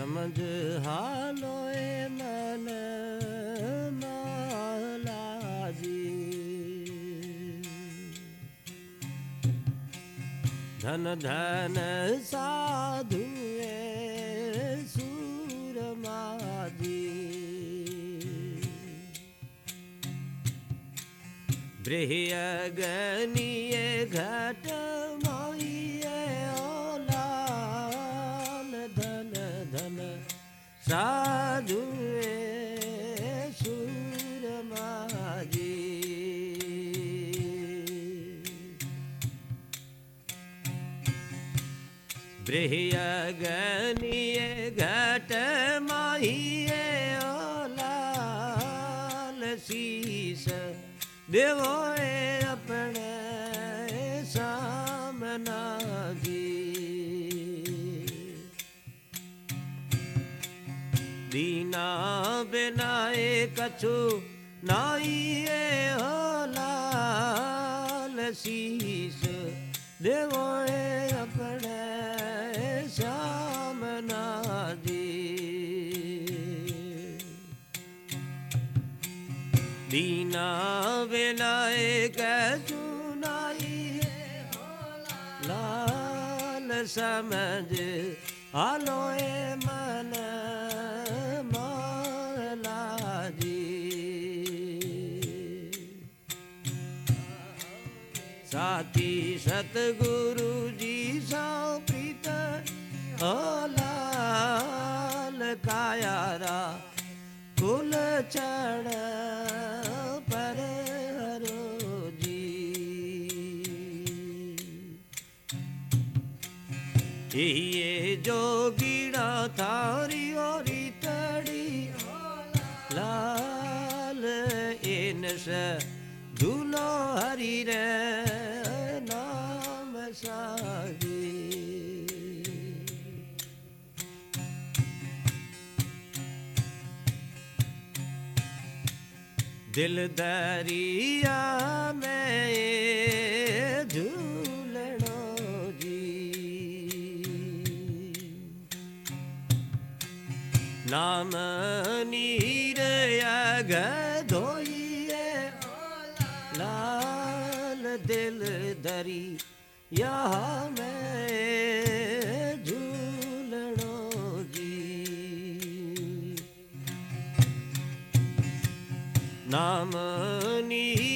समझ हालो ए मन मालाजी धन धन साधुए सूरमाजी। बृहगनीय घट बृहगनीय घट माहिए लाल शीस देवो अपने सामना जी। दीना बिनाए कछु नाइए हो लाल शीस एक लाल समझ आलोए मन मौलाजी। साथी सतगुरु जी सौ प्रीत ओ लाल कायारा, कुल चढ़ जोगीड़ा थारी ओरी तड़ी। लाल इन से झूलो हरी रे नाम सागी दिल दरिया නම නීරයග දොයිය ලාල දෙල් දරි යහමේ ජුලනෝගී නම නී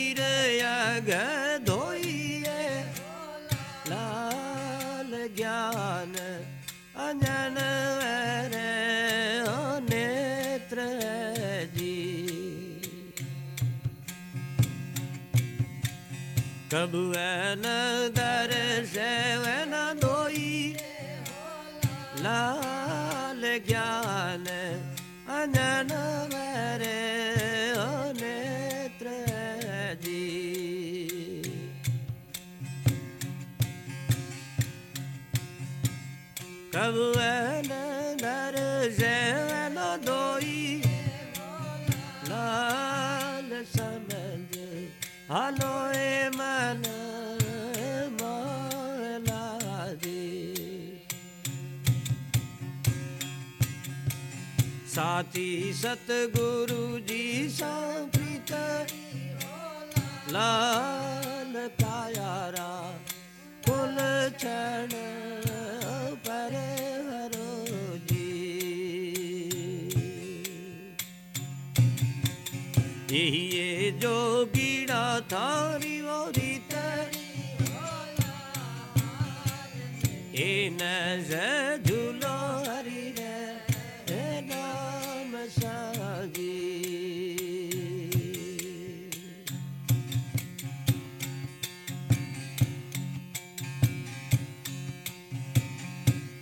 Kabuena darjevena doi la legiane anana vere di Kabuena darjevena doi la le samende साथी सतगुरु जी सां प्रीत लाल कायारा फुल चरण पर हरो जी ये जो गिड़ा थारी वो रीत ये नज़र झूलो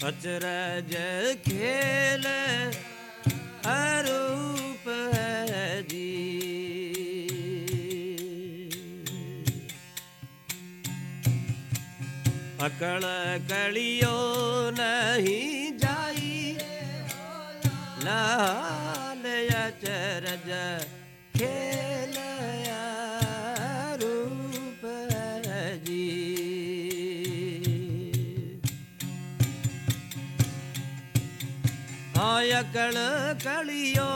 अचरज खेल अरूप जी अकड़ कलियो नहीं जाई लाल अचरज खेल अकल कलियो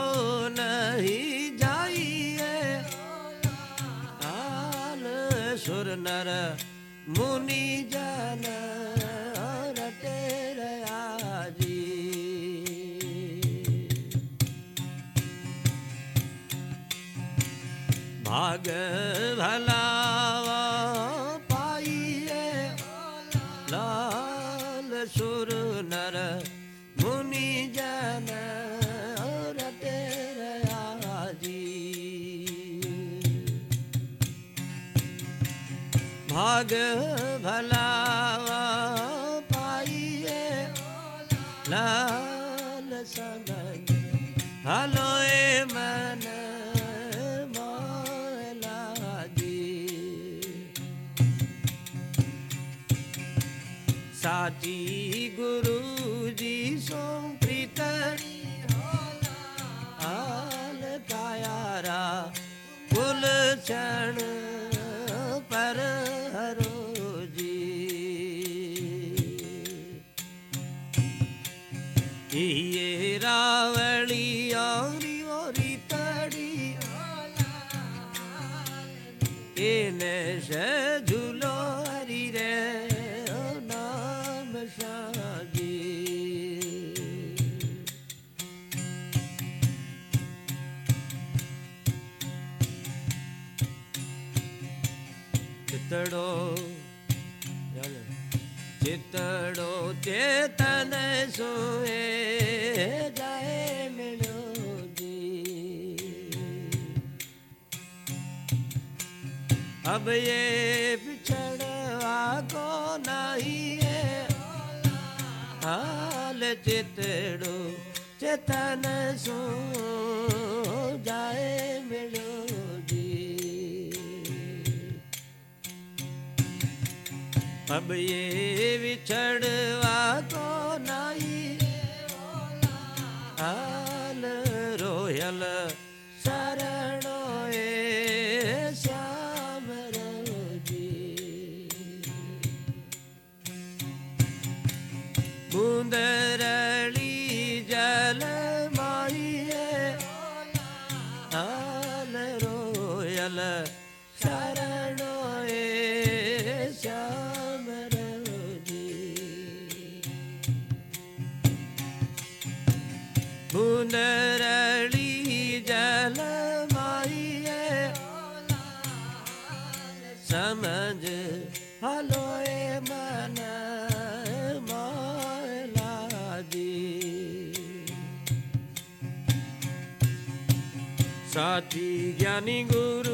नहीं जाइए। आल सुर नर मुनि जन भाग भला ராக নেশে ঝুলো হরি রে নাম সাগি। চিতড়ো চিতড়ো চেতন সোয়ে अब ये पिछड़वा को नहीं है। हाल चितड़ो चेतन सो जाए मिलो अब ये विछड़वा को नहीं हाल रोयल i ya good.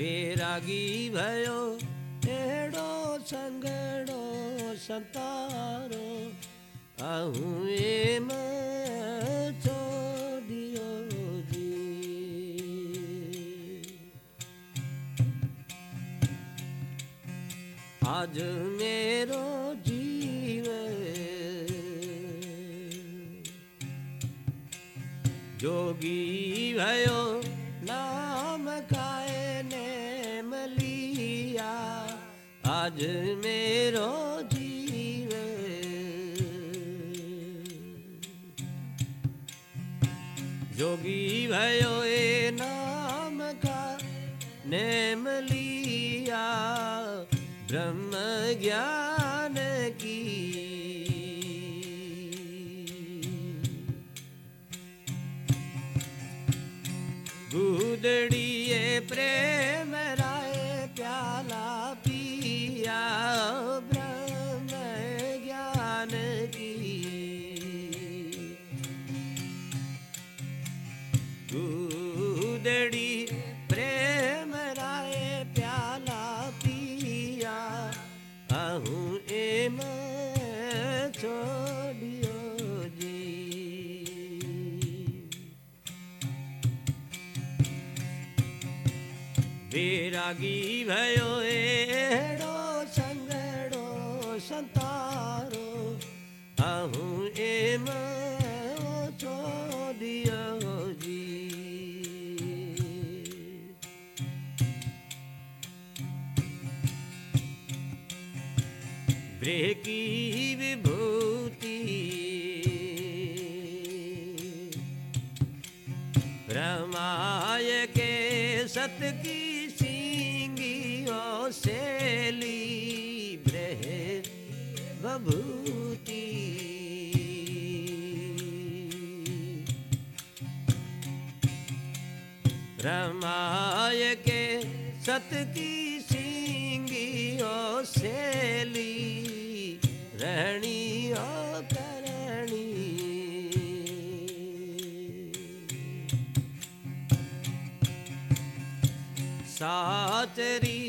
बैरागी भयो एडो सङ्गडो संतारो आहुए छोडियो जी। आज मेरो जीव जोगी भयो जोगी भयो ए नाम का नेम लिया ब्रह्म ज्ञान की। गुदड़िए प्रेम त्यागी भयो एडो सङ्गडो संतारो। आहु ए छोडियो जी। विभूति। रमाय के सत की सत की सिंगी ओ सेली रहनी ओ करणी। साचरी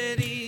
city.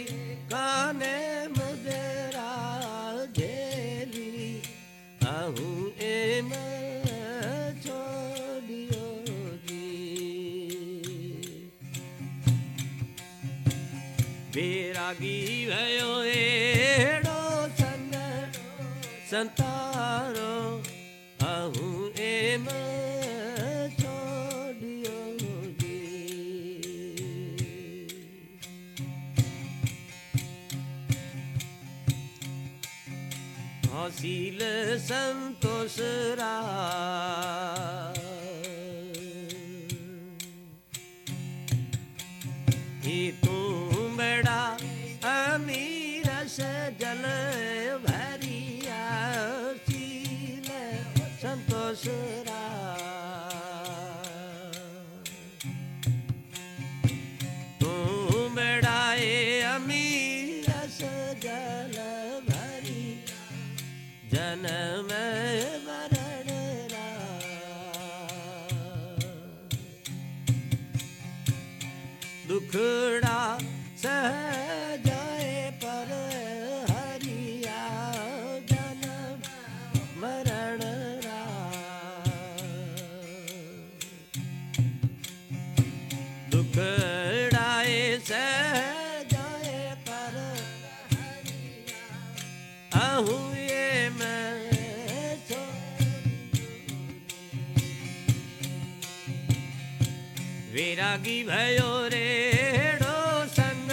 विरागी भयो रेडो संग।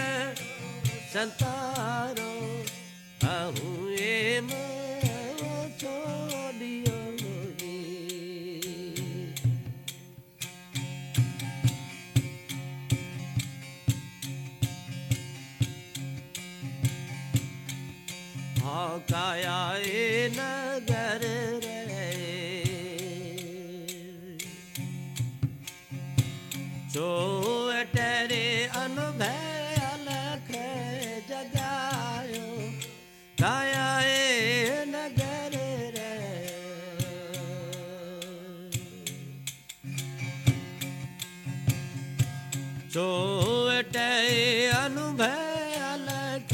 संतारो आहू एम छोड़ियो काया ए नगर जो अटरे अनुभव अलख जगायो नगर रे। अनुभव अलख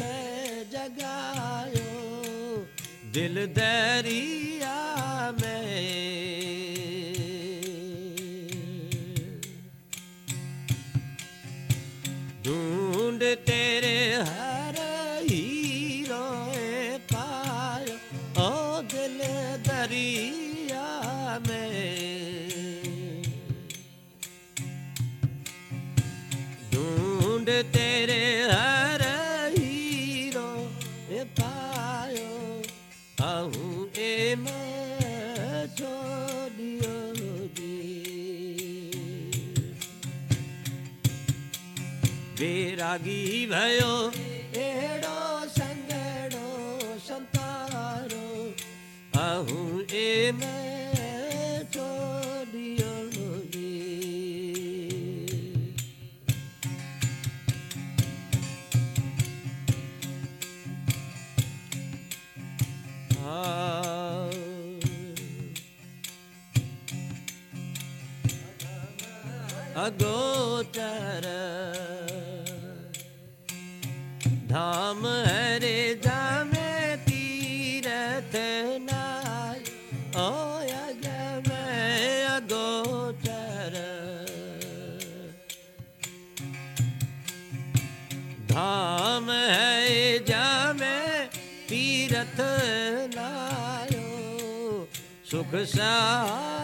दिल तेरे हर हीरो ए पायो आहूं ए मैं छोड़ियो जी बेरागी भयो Krishna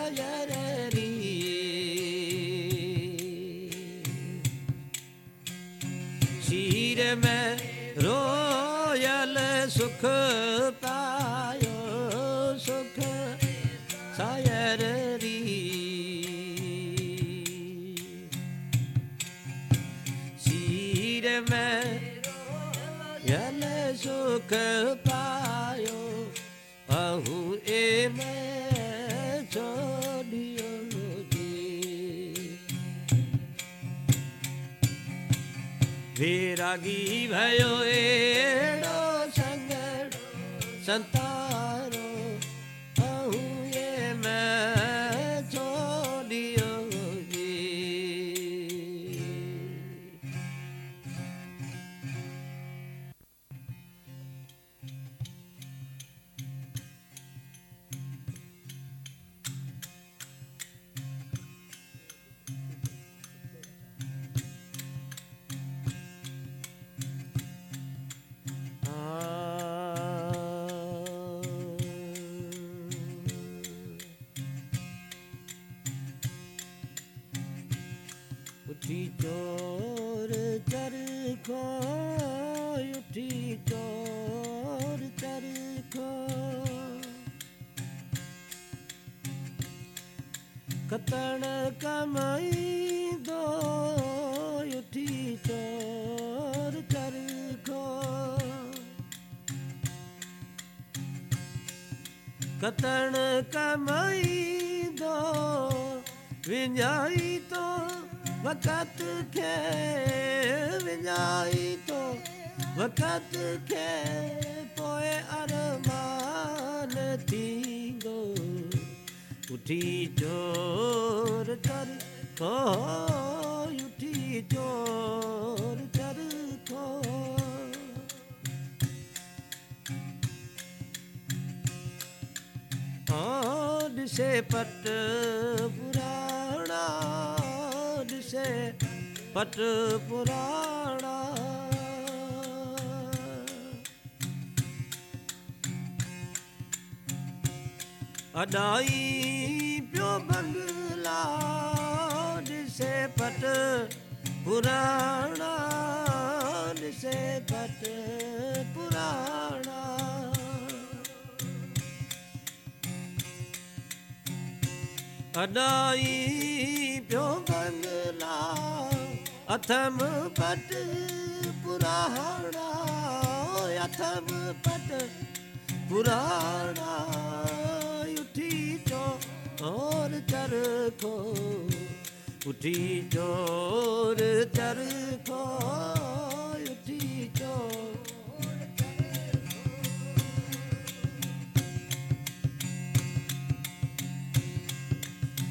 विरागी भयो एड़ो संगड़ संतारो कतण कमाई दो विञाई तो वक़्त खे विञाई तो वक़्त खे पोइ अरमान थींदो। उठी चोर चर खो ॾिसे पट पुराणा ॾिसे पट पुराणा अॾाई पियो बंगला ॾिसे पट पुराणा ਅਡਾਈ ਪਿਓ ਬੰਗਲਾ, ਅਥਮ ਪਟ ਪੁਰਾਣਾ ਅਥਮ ਪਟ ਪੁਰਾਣਾ, ਉਠੀ ਚੋਰ ਚਰਖੋ, ਉਠੀ ਚੋਰ ਚਰਖੋ।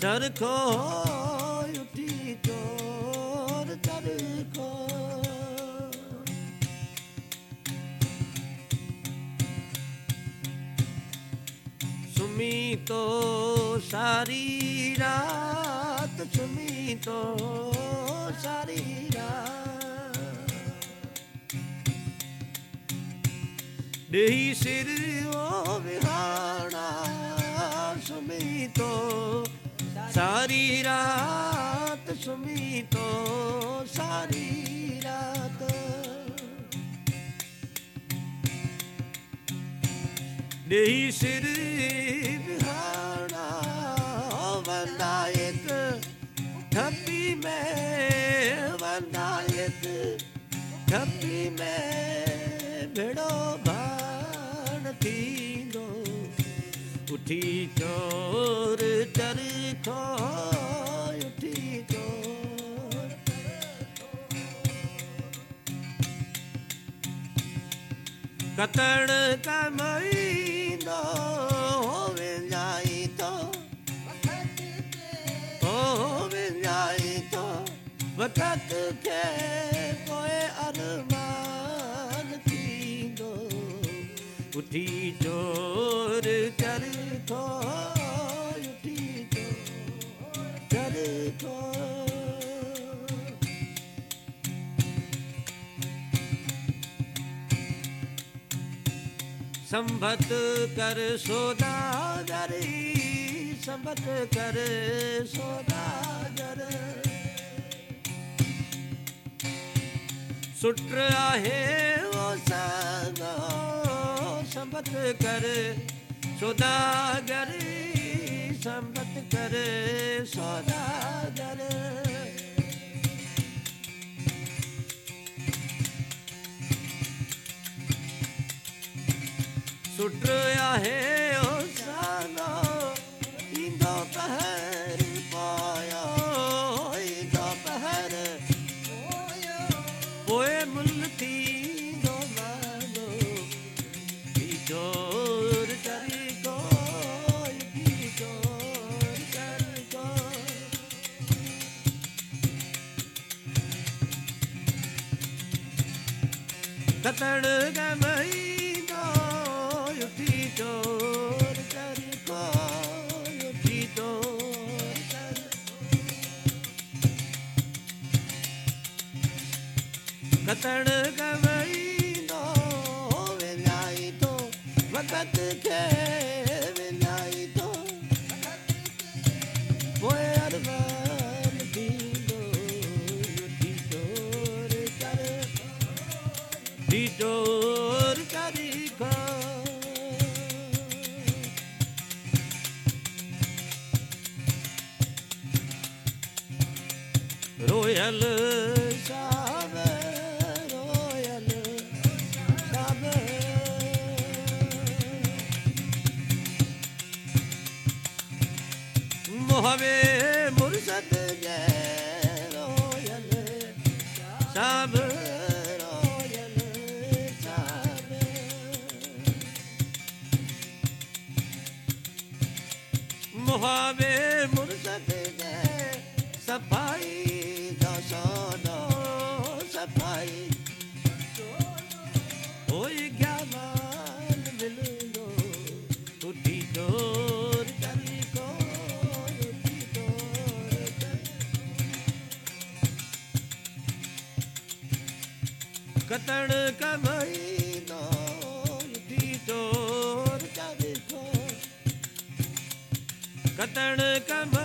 Tarko, you tiko, tarko. Sumit সারি রাত সুমিত সারি দেহি সির ও বিহারা সুমিত सारी रात सुमी तो सारी रात। दे सिर बिहारा बंदा एक ठप्पी में बंदा एक ठप्पी में भिड़ो भा tidur cerita tidur કતણ કમાઈનો હોવે જાય તો હોવે જાય તો વખત કે કોઈ અરમા उठी चोर कर तो उठी चोर कर तो को संभत कर सोदागरी, संभत कर सोदागर। सुट आहे वो सागर संभत कर सोदागरी संभत कर सोदागर। सुट आहे ओ सानो ईंदो पहर ಕತಳಗಮೈ मुहावे मुर्शद जय सफ़ाई दो दो सफ़ाई। होई ज्ञान मिलनो उठी डोर चली को उठी डोर कतण कमई தணு கம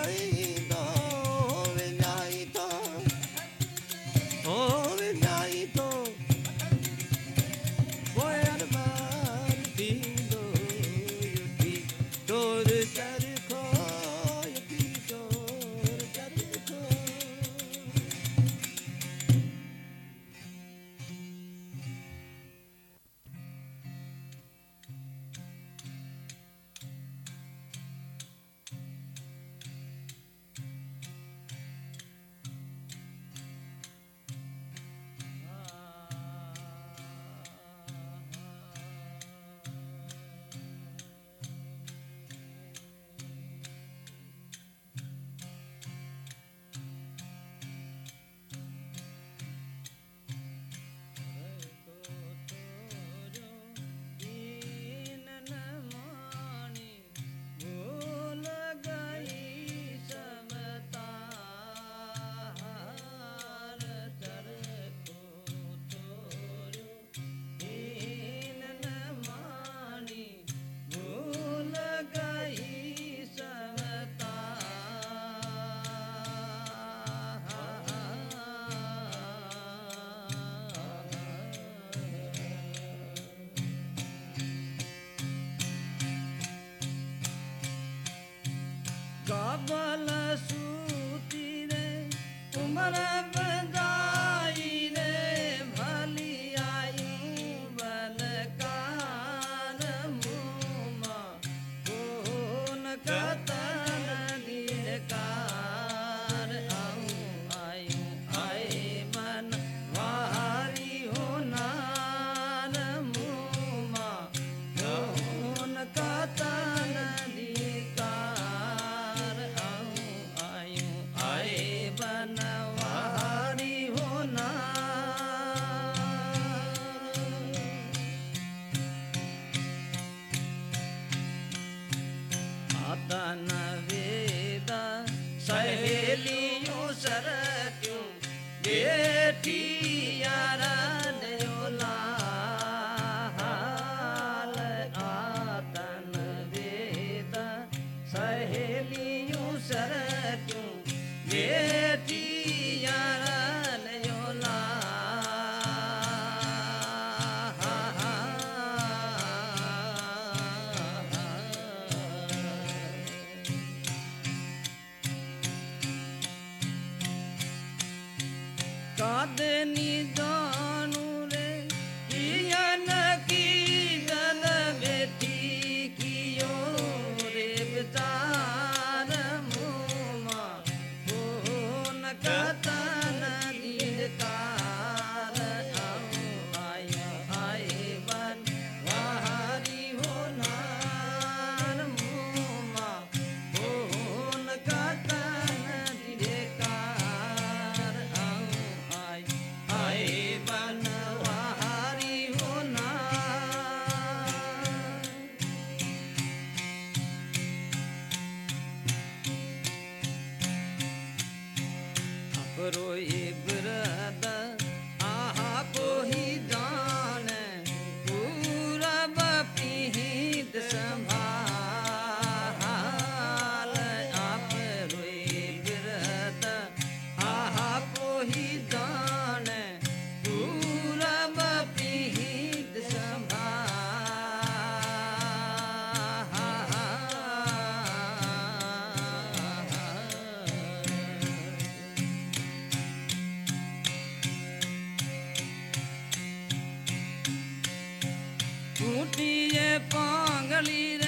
கூட்டிய பாங்களிர